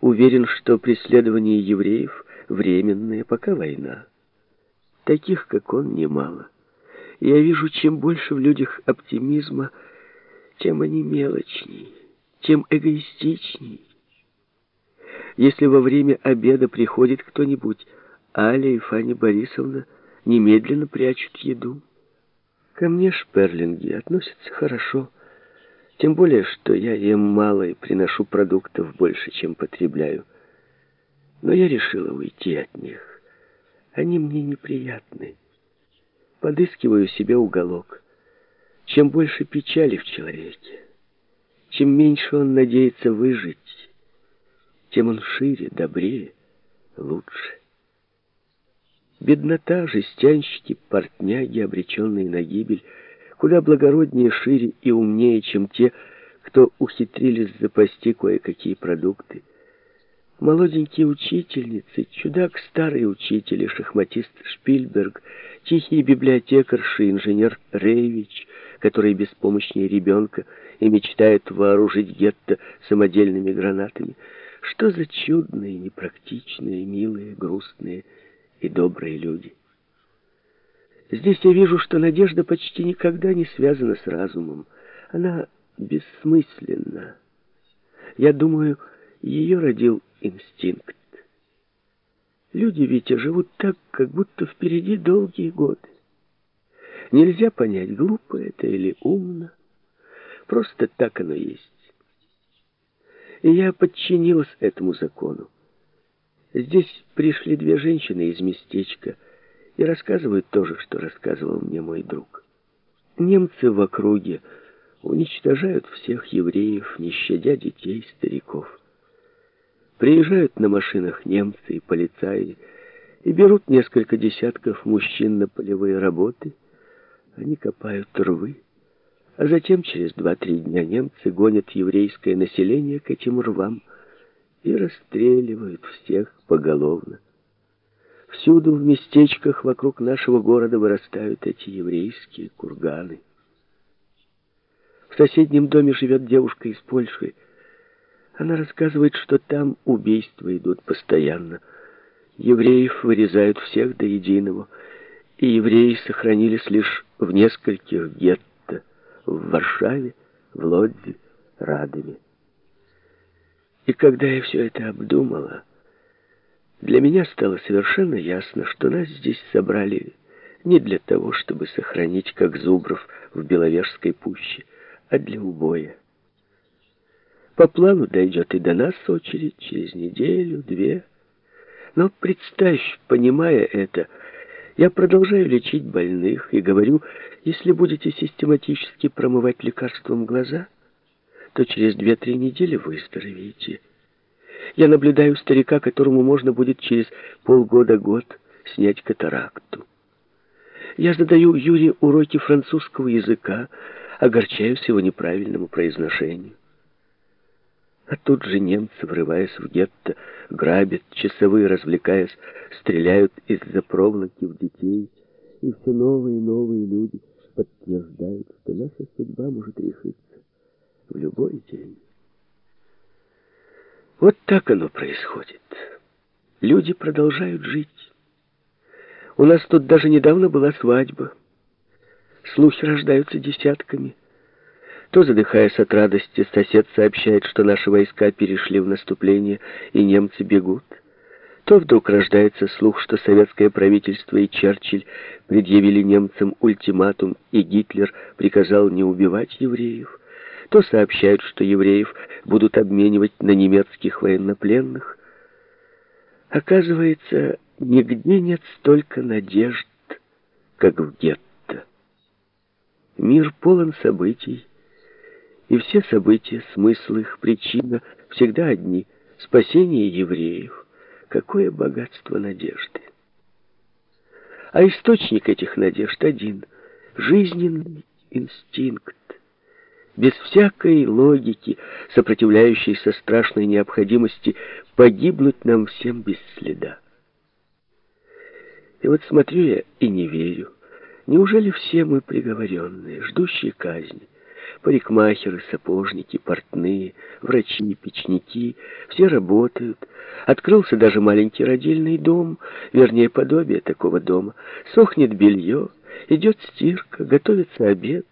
уверен, что преследование евреев временное, пока война. Таких, как он, немало. Я вижу, чем больше в людях оптимизма, тем они мелочней, тем эгоистичней. Если во время обеда приходит кто-нибудь, Аля и Фаня Борисовна немедленно прячут еду. Ко мне шперлинги относятся хорошо, тем более, что я ем мало и приношу продуктов больше, чем потребляю. Но я решила уйти от них. Они мне неприятны. Подыскиваю себе уголок. Чем больше печали в человеке, чем меньше он надеется выжить, тем он шире, добрее, лучше. Беднота, жестянщики, портняги, обреченные на гибель, куда благороднее, шире и умнее, чем те, кто ухитрились запасти кое-какие продукты. Молоденькие учительницы, чудак старый учитель и шахматист Шпильберг, тихий библиотекарши, инженер Рейвич, который беспомощнее ребенка и мечтает вооружить гетто самодельными гранатами. Что за чудные, непрактичные, милые, грустные и добрые люди. Здесь я вижу, что надежда почти никогда не связана с разумом. Она бессмысленна. Я думаю, ее родил инстинкт. Люди ведь живут так, как будто впереди долгие годы. Нельзя понять, глупо это или умно. Просто так оно есть. И я подчинилась этому закону. Здесь пришли две женщины из местечка и рассказывают то же, что рассказывал мне мой друг. Немцы в округе уничтожают всех евреев, не щадя детей, стариков. Приезжают на машинах немцы и полицаи и берут несколько десятков мужчин на полевые работы. Они копают рвы, а затем через два-три дня немцы гонят еврейское население к этим рвам и расстреливают всех поголовно. Всюду в местечках вокруг нашего города вырастают эти еврейские курганы. В соседнем доме живет девушка из Польши, она рассказывает, что там убийства идут постоянно. Евреев вырезают всех до единого, и евреи сохранились лишь в нескольких гетто, в Варшаве, в Лодзе, Радове. И когда я все это обдумала, для меня стало совершенно ясно, что нас здесь собрали не для того, чтобы сохранить, как зубров в Беловежской пуще, а для убоя. По плану дойдет и до нас очередь через неделю, две. Но представь, понимая это, я продолжаю лечить больных и говорю, если будете систематически промывать лекарством глаза, то через две-три недели выздоровеете. Я наблюдаю старика, которому можно будет через полгода-год снять катаракту. Я задаю Юре уроки французского языка, огорчаюсь его неправильному произношению. А тут же немцы, врываясь в гетто, грабят, часовые, развлекаясь, стреляют из-за проволоки в детей. И все новые и новые люди подтверждают, что наша судьба может решиться в любой день. Вот так оно происходит. Люди продолжают жить. У нас тут даже недавно была свадьба. Слухи рождаются десятками. То, задыхаясь от радости, сосед сообщает, что наши войска перешли в наступление, и немцы бегут. То вдруг рождается слух, что советское правительство и Черчилль предъявили немцам ультиматум, и Гитлер приказал не убивать евреев. То сообщают, что евреев будут обменивать на немецких военнопленных. Оказывается, нигде нет столько надежд, как в гетто. Мир полон событий, и все события, смысл их, причина всегда одни — спасение евреев. Какое богатство надежды! А источник этих надежд один — жизненный инстинкт. Без всякой логики, сопротивляющейся страшной необходимости погибнуть нам всем без следа. И вот смотрю я и не верю. Неужели все мы приговоренные, ждущие казни? Парикмахеры, сапожники, портные, врачи, печники — все работают. Открылся даже маленький родильный дом, вернее, подобие такого дома. Сохнет белье, идет стирка, готовится обед.